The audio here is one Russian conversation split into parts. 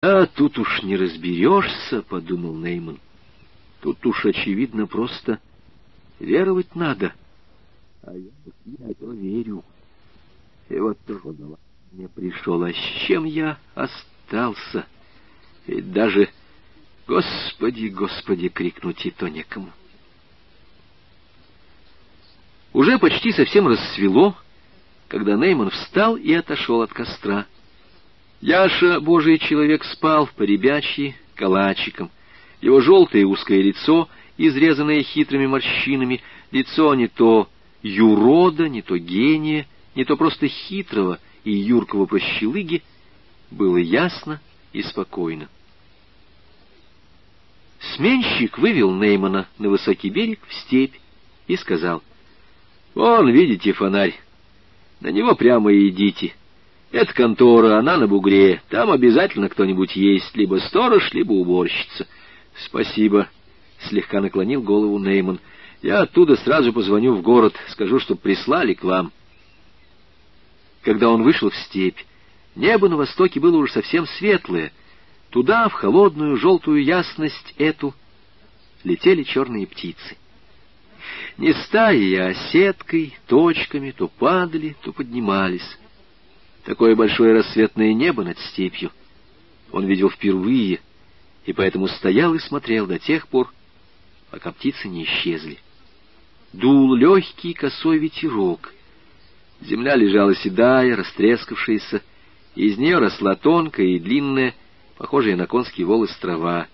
А тут уж не разберешься, — подумал Нейман. Тут уж, очевидно, просто веровать надо. А я я то верю. И вот трудно мне пришел, а с чем я остался? Ведь даже «Господи, Господи!» — крикнуть и то некому. Уже почти совсем рассвело, когда Нейман встал и отошел от костра. Яша, божий человек, спал по ребячьи калачиком. Его желтое узкое лицо, изрезанное хитрыми морщинами, лицо не то юрода, не то гения, не то просто хитрого и юркого прощелыги, было ясно и спокойно. Сменщик вывел Неймана на высокий берег в степь и сказал, «Вон, видите, фонарь, на него прямо и идите». Это контора, она на бугре. Там обязательно кто-нибудь есть, либо сторож, либо уборщица. Спасибо, слегка наклонил голову Нейман. Я оттуда сразу позвоню в город, скажу, чтоб прислали к вам. Когда он вышел в степь, небо на востоке было уже совсем светлое. Туда, в холодную желтую ясность эту, летели черные птицы. Не стаей, а сеткой, точками, то падали, то поднимались. Такое большое рассветное небо над степью он видел впервые, и поэтому стоял и смотрел до тех пор, пока птицы не исчезли. Дул легкий косой ветерок. Земля лежала седая, растрескавшаяся, и из нее росла тонкая и длинная, похожая на конский волос трава.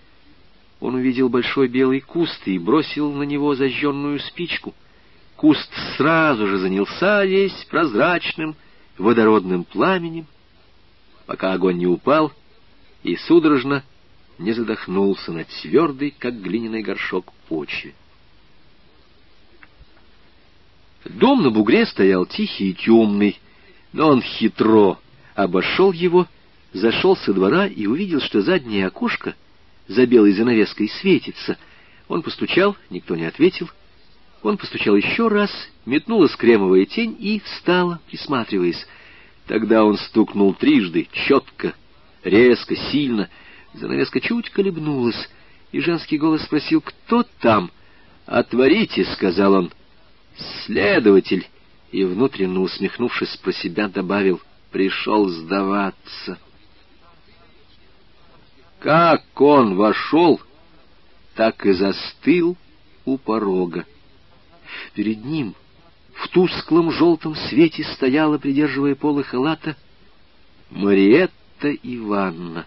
Он увидел большой белый куст и бросил на него зажженную спичку. Куст сразу же занялся весь прозрачным, водородным пламенем, пока огонь не упал и судорожно не задохнулся на твердый, как глиняный горшок, почве. Дом на бугре стоял тихий и темный, но он хитро обошел его, зашел со двора и увидел, что заднее окошко за белой занавеской светится. Он постучал, никто не ответил — он постучал еще раз, метнулась кремовая тень и встала, присматриваясь. Тогда он стукнул трижды, четко, резко, сильно. Занавеска чуть колебнулась, и женский голос спросил, «Кто там?» «Отворите», — сказал он. «Следователь», и, внутренне усмехнувшись про себя, добавил, «Пришел сдаваться». Как он вошел, так и застыл у порога. Перед ним в тусклом желтом свете стояла, придерживая полы халата, Мариетта Ивановна.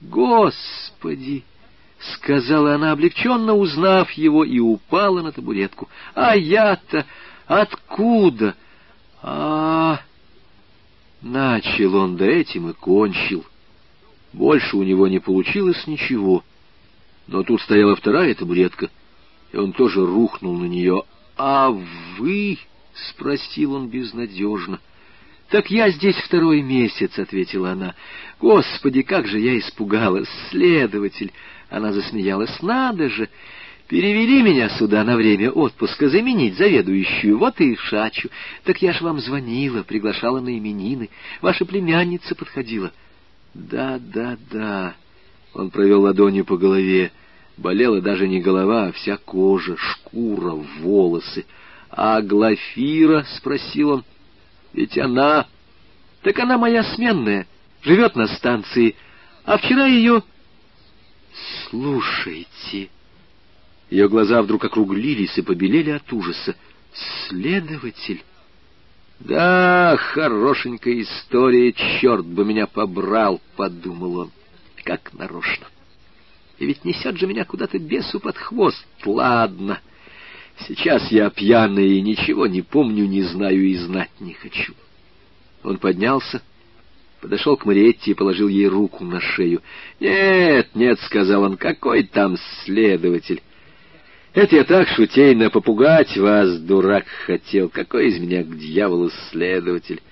«Господи!» — сказала она, облегченно узнав его, и упала на табуретку. «А я-то откуда?» а, -а, Начал он до этим и кончил. Больше у него не получилось ничего. Но тут стояла вторая табуретка, и он тоже рухнул на нее. «А вы?» — спросил он безнадежно. «Так я здесь второй месяц», — ответила она. «Господи, как же я испугалась! Следователь!» Она засмеялась. «Надо же! Перевели меня сюда на время отпуска заменить заведующую, вот и шачу. Так я ж вам звонила, приглашала на именины. Ваша племянница подходила». «Да, да, да». Он провел ладонью по голове. Болела даже не голова, а вся кожа, шкура, волосы. «А Глафира?» — спросил он. «Ведь она...» «Так она моя сменная, живет на станции, а вчера ее...» «Слушайте...» Ее глаза вдруг округлились и побелели от ужаса. «Следователь...» «Да, хорошенькая история, черт бы меня побрал!» — подумал он, как нарочно. И ведь несет же меня куда-то бесу под хвост. Ладно, сейчас я пьяный и ничего не помню, не знаю и знать не хочу. Он поднялся, подошел к Мариетте и положил ей руку на шею. «Нет, нет», — сказал он, — «какой там следователь?» «Это я так шутейно попугать вас, дурак, хотел. Какой из меня к дьяволу следователь?»